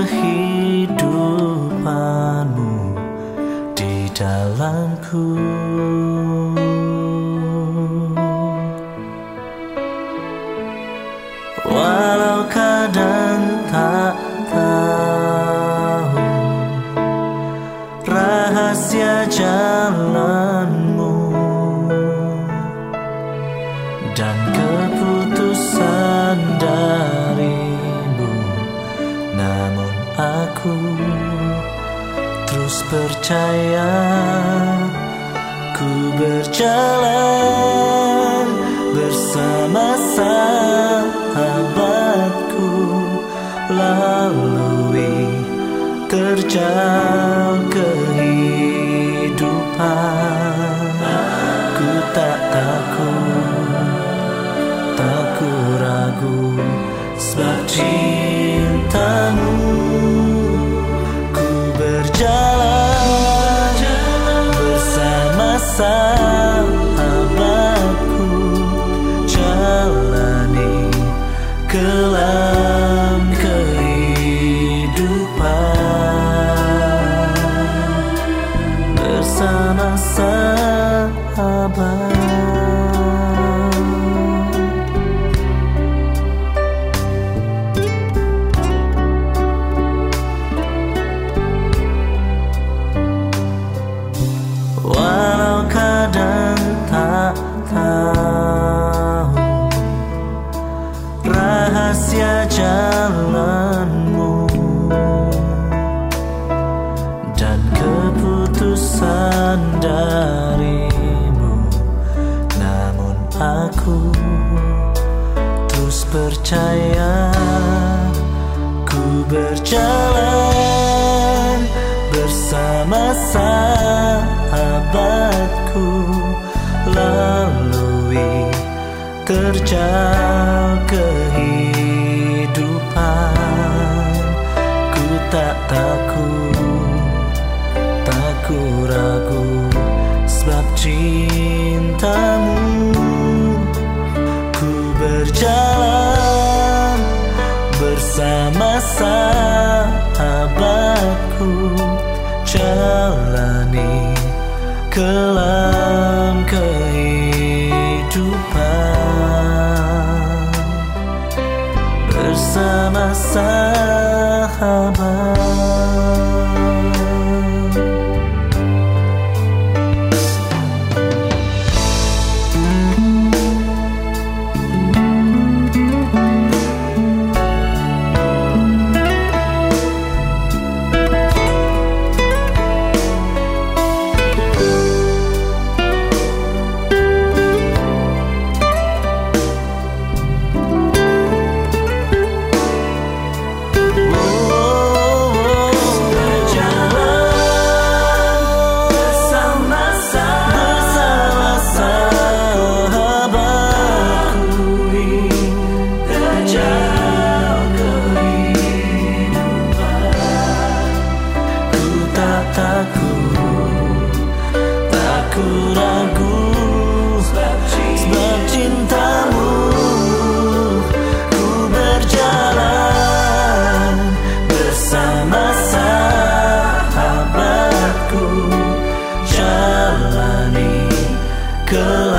kehidupanmu di dalamku. Walau kadang tak tahu rahasia jalan aku terus percaya Ku berjalan bersama sahabatku Lalui terjal above. Percaya Ku berjalan bersama sahabatku. Lalui terjal kehidupan. Ku tak takut, tak ku ragu Sebab cintamu sabar go.